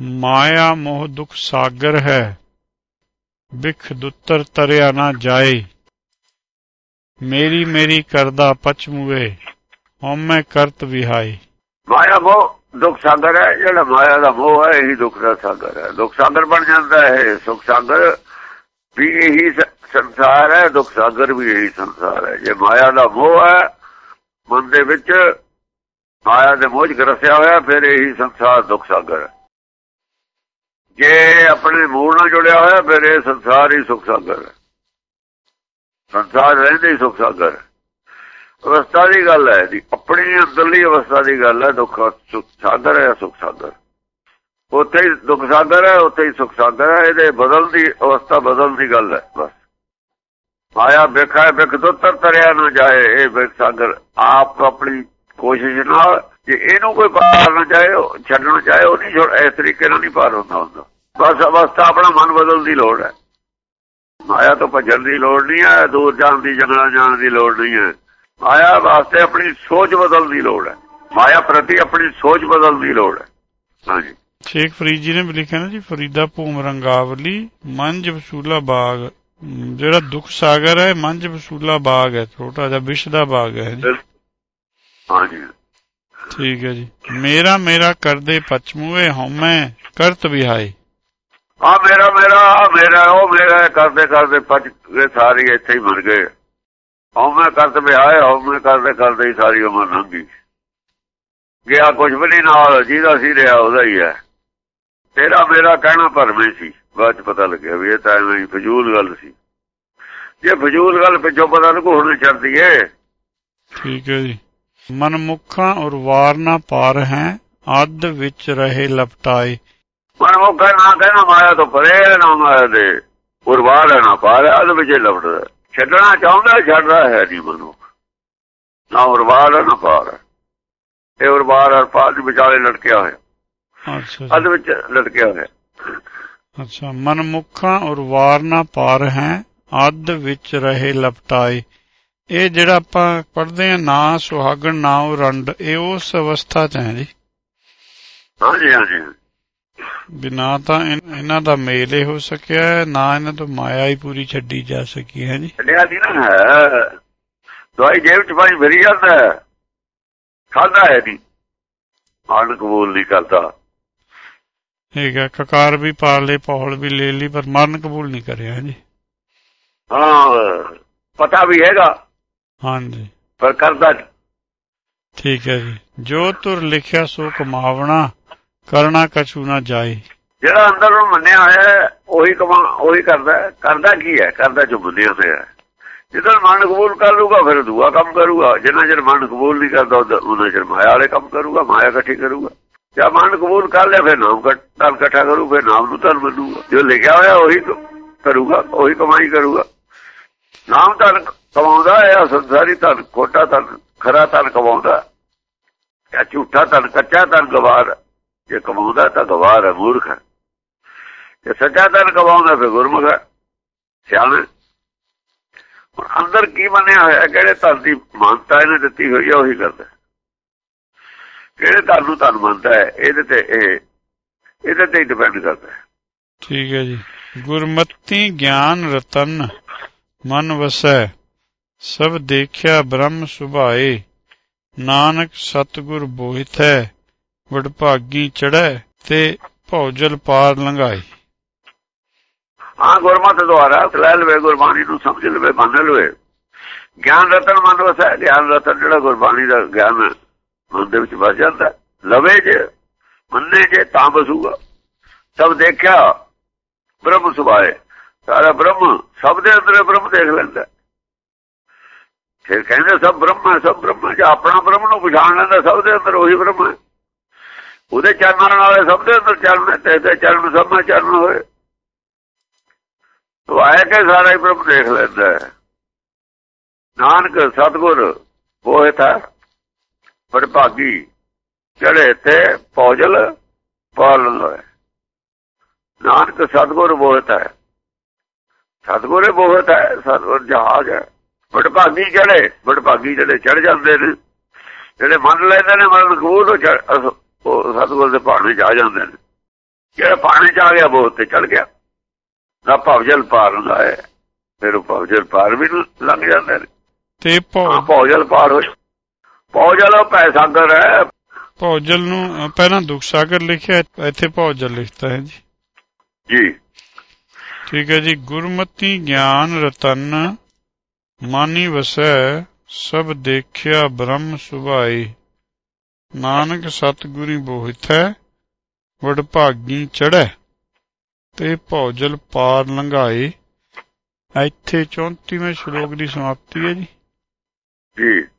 ਮਾਇਆ ਮੋਹ ਦੁਖ ਸਾਗਰ ਹੈ। ਬਿਖ ਦੁੱਤਰ ਤਰਿਆ ਨਾ ਜਾਏ। ਮੇਰੀ ਮੇਰੀ ਕਰਦਾ ਪਛਮੂਏ ਹਉਮੈ ਕਰਤ ਵਿਹਾਈ ਮਾਇਆ ਮੋਹ ਦੁੱਖ ਸਾਗਰ ਹੈ, ਜਿਹੜਾ ਮਾਇਆ ਦਾ ਮੋਹ ਹੈ, ਇਹੀ ਦੁੱਖ ਦਾ ਸਾਗਰ ਹੈ। ਦੁੱਖ ਸਾਗਰ ਬਣ ਜਾਂਦਾ ਹੈ, ਸੁਖ ਸਾਗਰ ਵੀ ਇਹੀ ਸੰਸਾਰ ਹੈ, ਦੁੱਖ ਸਾਗਰ ਵੀ ਇਹੀ ਸੰਸਾਰ ਹੈ। ਜੇ ਮਾਇਆ ਦਾ ਮੋਹ ਹੈ, ਮਨ ਦੇ ਵਿੱਚ ਮਾਇਆ ਦੇ ਮੋਹ 'ਚ ਗਰਸਿਆ ਹੋਇਆ, ਫਿਰ ਇਹੀ ਸੰਸਾਰ ਦੁੱਖ ਸਾਗਰ ਹੈ। ਜੇ ਆਪਣੇ ਮੂਲ ਨਾਲ ਜੁੜਿਆ ਹੋਇਆ, ਫਿਰ ਇਹ ਸੰਸਾਰ ਹੀ ਸੁਖ ਸਾਗਰ ਹੈ। ਸੰਸਾਰ ਰਹਿੰਦੇ ਹੀ ਸੁਖ ਸਾਗਰ ਹੈ। ਅਵਸਥਾ ਦੀ ਗੱਲ ਹੈ ਜੀ ਆਪਣੀ ਅੰਦਰਲੀ ਅਵਸਥਾ ਦੀ ਗੱਲ ਹੈ, ਦੁੱਖ ਸੁਖ ਸਾਗਰ ਹੈ ਸੁਖ ਸਾਗਰ। ਉੱਥੇ ਹੀ ਦੁੱਖ ਸਾਗਰ ਹੈ, ਉੱਥੇ ਹੀ ਸੁਖ ਸਾਗਰ ਹੈ। ਇਹਦੇ ਬਦਲ ਦੀ ਅਵਸਥਾ ਬਦਲ ਦੀ ਗੱਲ ਹੈ, ਬਸ। ਮਾਇਆ ਵੇਖਾ ਬਿਖ ਤੋਂ ਤਰ ਤਰਿਆ ਨਾ ਜਾਏ, ਇਹ ਬਿਖ ਸਾਗਰ ਆਪ ਆਪਣੀ ਕੋਸ਼ਿਸ਼ ਨਾਲ ਜੇ ਇਹਨੂੰ ਕੋਈ ਪਾਰ ਨਾ ਚਾਹੇ ਛੱਡਣਾ ਚਾਹੇ ਉਹ ਨਹੀਂ ਇਸ ਤਰੀਕੇ ਨਾਲ ਨਹੀਂ ਪਾਰ ਹੁੰਦਾ ਹੁੰਦਾ। ਬਸ ਅਵਸਥਾ ਆਪਣਾ ਮਨ ਬਦਲਣ ਦੀ ਲੋੜ ਹੈ। ਮਾਇਆ ਤੋਂ ਭੱਜਣ ਦੀ ਲੋੜ ਨਹੀਂ ਹੈ ਦੂਰ ਜਾਣ ਦੀ ਜੰਗਲਾਂ ਜਾਣ ਦੀ ਲੋੜ ਨਹੀਂ ਹੈ। ਮਾਇਆ ਵਾਸਤੇ ਆਪਣੀ ਸੋਚ ਬਦਲਣ ਦੀ ਲੋੜ ਹੈ। ਮਾਇਆ ਪ੍ਰਤੀ ਆਪਣੀ ਸੋਚ ਬਦਲਣ ਦੀ ਲੋੜ ਹੈ। ਹਾਂਜੀ। ਸ਼ੇਖ ਫਰੀਦ ਜੀ ਨੇ ਵੀ ਲਿਖਿਆ ਨਾ ਜੀ ਫਰੀਦਾ ਭੂਮ ਰੰਗਾਵਲੀ ਮੰਜ ਵਸੂਲਾ ਬਾਗ। ਜਿਹੜਾ ਦੁੱਖ ਸਾਗਰ ਹੈ ਮੰਜ ਵਸੂਲਾ ਬਾਗ ਹੈ ਛੋਟਾ ਜਿਹਾ ਵਿਸ਼ ਦਾ ਬਾਗ ਹੈ ਜੀ। ਹਾਂਜੀ। ਠੀਕ ਹੈ ਜੀ। ਮੇਰਾ ਮੇਰਾ ਕਰਦੇ ਪਛਮੂਏ ਹਉਮੈ ਕਰਤ ਵਿਹਾਈ ਆ ਮੇਰਾ ਮੇਰਾ ਆਹ ਮੇਰਾ ਉਹ ਮੇਰਾ ਕਰਦੇ ਕਰਦੇ ਪੱਜ ਗਏ ਸਾਰੇ ਇੱਥੇ ਹੀ ਮਰ ਗਏ। ਹਉ ਮੈਂ ਕਰਤ ਵਿਆਹ ਹਉ ਮੈਂ ਕਰਦੇ ਕਰਦੇ ਹੀ ਸਾਰੀ ਉਮਰ ਲੰਘੀ ਗਿਆ ਕੁਝ ਵੀ ਨਹੀਂ ਨਾਲ ਜਿਹਦਾ ਸੀ ਰਿਹਾ ਉਹਦਾ ਹੀ ਹੈ। ਤੇਰਾ ਮੇਰਾ ਕਹਿਣਾ ਭਰਮੇ ਸੀ। ਬਾਅਦ ਚ ਪਤਾ ਲੱਗਿਆ ਵੀ ਇਹ ਤਾਂ ਐਵੇਂ ਫਜ਼ੂਲ ਗੱਲ ਸੀ। ਜੇ ਫਜ਼ੂਲ ਗੱਲ ਪਿੱਛੋਂ ਪਤਾ ਲੱਗੂ ਹੁਣ ਛੱਡਦੀ ਏ ਠੀਕ ਹੈ ਜੀ। ਮਨਮੁਖਾਂ ਔਰ ਵਾਰਨਾ ਪਾਰ ਹੈ ਅੱਧ ਵਿੱਚ ਰਹੇ ਲਪਟਾਏ। ਮਨ ਉਹ ਕਹਿਣਾ ਮਾਇਆ ਤੋਂ ਪਰੇ ਨਾ ਮਾਇਆ ਦੇ ਉਰਵਾਰ ਹੈ ਨਾ ਪਾਰ ਉਹਦੇ ਵਿੱਚ ਲਪਟਦਾ ਛੱਡਣਾ ਚਾਹੁੰਦਾ ਛੱਡਦਾ ਹੈ ਨਹੀਂ ਮਨੁੱਖ ਨਾ ਉਰਵਾਰ ਹੈ ਨਾ ਪਾਰ ਇਹ ਉਰਵਾਰ ਔਰ ਪਾਰ ਦੇ ਵਿਚਾਲੇ ਲਟਕਿਆ ਹੋਇਆ। ਅੱਛਾ ਅੱਧ ਜੀ ਵਿੱਚ ਲਟਕਿਆ ਹੋਇਆ। ਅੱਛਾ ਮਨਮੁਖਾਂ ਔਰ ਵਾਰਨਾ ਪਾਰ ਹੈ ਅੱਧ ਵਿੱਚ ਰਹੇ ਲਪਟਾਏ। ਇਹ ਜਿਹੜਾ ਆਪਾਂ ਪੜ੍ਹਦੇ ਆ ਨਾ ਸੁਹਾਗਣ ਨਾ ਉਹ ਰੰਡ ਇਹ ਉਸ ਅਵਸਥਾ ਚ ਹੈ ਜੀ। ਹਾਂਜੀ ਹਾਂਜੀ। ਵੀ ਨਾ ਤਾਂ ਇਹਨਾਂ ਦਾ ਮੇਲ ਹੀ ਹੋ ਸਕਿਆ ਨਾ ਇਹਨਾਂ ਤੋਂ ਮਾਇਆ ਹੀ ਪੂਰੀ ਛੱਡੀ ਜਾ ਸਕੀ ਹੈ ਜੀ। ਛੱਡਿਆ ਦੀ ਨਾ ਦਵਾਈ ਜੇਬ ਚ ਪਾਈ ਭਰੀ ਜਾਂਦਾ ਖਾਦਾ ਹੈ। ਨਹੀਂ ਮਨ ਕਬੂਲ ਨਹੀਂ ਕਰਦਾ। ਠੀਕ ਹੈ ਕਕਾਰ ਵੀ ਪਾਲ ਲਈ ਪੌਲ ਵੀ ਲੈ ਲਈ ਪਰ ਮਰਨ ਕਬੂਲ ਨਹੀਂ ਕਰਿਆ ਜੀ। ਹਾਂ ਪਤਾ ਵੀ ਹੈਗਾ। ਹਾਂਜੀ। ਪਰ ਕਰਦਾ ਠੀਕ ਹੈ ਜੀ। ਜੋ ਤੁਰ ਲਿਖਿਆ ਸੋ ਕਮਾਵਣਾ ਕਰਨਾ ਕਛੂ ਨਾ ਜਾਏ। ਜਿਹੜਾ ਅੰਦਰ ਨੂੰ ਮੰਨਿਆ ਹੋਇਆ ਉਹੀ ਕਮਾ ਉਹੀ ਕਰਦਾ। ਕਰਦਾ ਕੀ ਹੈ? ਕਰਦਾ ਜੋ ਮੰਨਿਆ ਹੋਇਆ ਹੈ। ਜਦੋਂ ਮਨ ਕਬੂਲ ਕਰ ਲੂਗਾ ਫਿਰ ਦੂਆ ਕੰਮ ਕਰੂਗਾ। ਜਿੰਨਾ ਚਿਰ ਮਨ ਕਬੂਲ ਨਹੀਂ ਕਰਦਾ ਉਹਨਾਂ ਚਿਰ ਮਾਇਆ ਵਾਲੇ ਕੰਮ ਕਰੂਗਾ ਮਾਇਆ ਇਕੱਠੀ ਕਰੂਗਾ। ਜਾਂ ਮਨ ਕਬੂਲ ਕਰ ਲਿਆ ਫਿਰ ਨਾਮ ਕੱਟਾ ਇਕੱਠਾ ਕਰੂ ਫਿਰ ਨਾਮ ਨੂੰ ਧਨ ਮੰਨੂਗਾ। ਜੋ ਲਿਖਿਆ ਹੋਇਆ ਉਹੀ ਕਰੂਗਾ ਉਹੀ ਕਮਾਈ ਕਰੂਗਾ। ਨਾਮ ਧਨ ਕਮਾਉਂਦਾ ਹੈ ਸੰਸਾਰੀ ਧਨ ਖੋਟਾ ਧਨ ਖਰਾ ਧਨ ਕਮਾਉਂਦਾ ਜਾਂ ਝੂਠਾ ਧਨ ਕੱਚਾ ਧਨ ਗਵਾਰ ਜੇ ਕਮਾਉਂਦਾ ਤਾਂ ਗਵਾਰ ਹੈ, ਮੂਰਖ ਹੈ। ਜੇ ਸੱਚਾ ਧਨ ਕਮਾਉਂਦਾ ਫਿਰ ਗੁਰਮੁਖ ਹੈ। ਸਿਆਣਾ ਅੰਦਰ ਕੀ ਮੰਨਿਆ ਹੋਇਆ, ਕਿਹੜੇ ਧਨ ਦੀ ਮਾਨਤਾ ਇਹਨੇ ਦਿੱਤੀ ਹੋਈ ਹੈ ਉਹੀ ਕਰਦਾ ਕਿਹੜੇ ਧਨ ਨੂੰ ਧਨ ਮੰਨਦਾ ਹੈ, ਇਹਦੇ ਤੇ ਇਹ, ਇਹਦੇ ਤੇ ਡਿਪੈਂਡ ਕਰਦਾ ਠੀਕ ਹੈ ਜੀ। ਗੁਰਮਤੀ ਗਿਆਨ ਰਤਨ। ਮਨ ਵਸੈ, ਸਭ ਦੇਖਿਆ ਬ੍ਰਹਮ ਸੁਭਾਏ, ਨਾਨਕ ਸਤਿਗੁਰ ਬੋਹਿਥੈ, ਵਡਭਾਗੀ ਚੜੈ ਤੇ ਭੌਜਲ ਪਾਰ ਲੰਘਾਈ ਆ ਗੁਰਮਤਿ ਦੁਆਰਾ ਲੈ ਲਵੇ, ਗੁਰਬਾਣੀ ਨੂੰ ਸਮਝ ਲਵੇ, ਮੰਨ ਲਵੇ। ਗਿਆਨ ਰਤਨ ਮਨ ਵਸਾ, ਗਿਆਨ ਰਤਨ ਜਿਹੜਾ ਗੁਰਬਾਣੀ ਦਾ ਗਿਆਨ ਮਨ ਦੇ ਵਿੱਚ ਵਸ ਜਾਂਦਾ ਲਵੇ ਜੇ, ਮੰਨੇ ਜੇ ਤਾਂ ਬਸੂਗਾ ਸਭ ਦੇਖਿਆ ਬ੍ਰਹਮ ਸੁਭਾਏ। ਸਾਰਾ ਬ੍ਰਹਮ, ਸਭ ਦੇ ਅੰਦਰ ਬ੍ਰਹਮ ਦੇਖ ਲੈਂਦਾ। ਫਿਰ ਕਹਿੰਦੇ, ਸਭ ਬ੍ਰਹਮ ਸਭ ਬ੍ਰਹਮ ਹੈ। ਜੇ ਆਪਣਾ ਬ੍ਰਹਮ ਨੂੰ ਪਛਾਣ ਲੈਂਦਾ, ਸਭ ਦੇ ਅੰਦਰ ਉਹੀ ਬ੍ਰਹਮ ਹੈ। ਉਹਦੇ ਚਰਨਾਂ ਨਾਲ ਸਭ ਦੇ ਅੰਦਰ ਚਰਨ ਤੇ ਚਰਨ ਸਭ में ਚਰਨ ਹੋਏ। ਉਹ ਆਇਆ ਕਿ ਸਾਰਾ ਹੀ ਬ੍ਰਹਮ ਦੇਖ ਲੈਂਦਾ ਹੈ। ਨਾਨਕ, ਸਤਗੁਰ ਹੋਏ ਥਾ ਪਰਭਾਗੀ ਚੜੇ ਤੇ ਪੌਜਲ ਪਾਲਨ ਹੋਏ। ਨਾਨਕ, ਸਤਗੁਰ, ਬੋਹਤ ਹੈ। ਸਤਗੁਰੇ ਬੋਹਤ ਹੈ ਸਤਗੁਰ ਜਹਾਜ਼ ਹੈ। ਬੜਭਾਗੀ ਚੜੇ ਬੜਭਾਗੀ ਜਿਹੜੇ ਚੜ ਜਾਂਦੇ ਨੇ ਜਿਹੜੇ ਮੰਨ ਲੈਂਦੇ ਨੇ ਮਰਨ ਕਬੂਲ ਉਹ ਸਤਗੁਰ ਦੇ ਪਾਣੀ ਜਾ ਜਾਂਦੇ ਨੇ। ਜਿਹੜਾ ਪਾਣੀ ਚ ਆ ਗਿਆ ਬੋਤ ਤੇ ਚੜ ਗਿਆ। ਨਾ ਭਵਜਲ ਪਾਰ ਹੁੰਦਾ ਹੈ ਫਿਰ ਭਵਜਲ ਪਾਰ ਵੀ ਲੰਘ ਜਾਂਦੇ ਨੇ। ਤੇ ਭਵਜਲ ਪਾਰ ਹੋ ਭਵਜਲ ਉਹ ਪੈ ਸਾਗਰ ਹੈ। ਭੌਜਲ ਨੂੰ ਪਹਿਲਾਂ ਦੁੱਖ ਸਾਗਰ ਲਿਖਿਆ ਇੱਥੇ ਭੌਜਲ ਲਿਖਤਾ ਹੈ ਜੀ। ਜੀ। ਠੀਕ ਹੈ ਜੀ, ਗੁਰਮਤੀ ਗਿਆਨ ਰਤਨ, ਮਾਨੀ ਵਸੈ, ਸਭ ਦੇਖਿਆ ਬ੍ਰਹਮ ਸੁਭਾਈ ਨਾਨਕ ਸਤਿਗੁਰੀ ਬੋਹਿਥੈ, ਵਡ ਭਾਗੀ ਚੜੈ ਤੇ ਭੌਜਲ ਪਾਰ ਲੰਘਾਏ। ਇੱਥੇ 34ਵੇਂ ਸ਼ਲੋਕ ਦੀ ਸਮਾਪਤੀ ਹੈ ਜੀ। ਜੀ।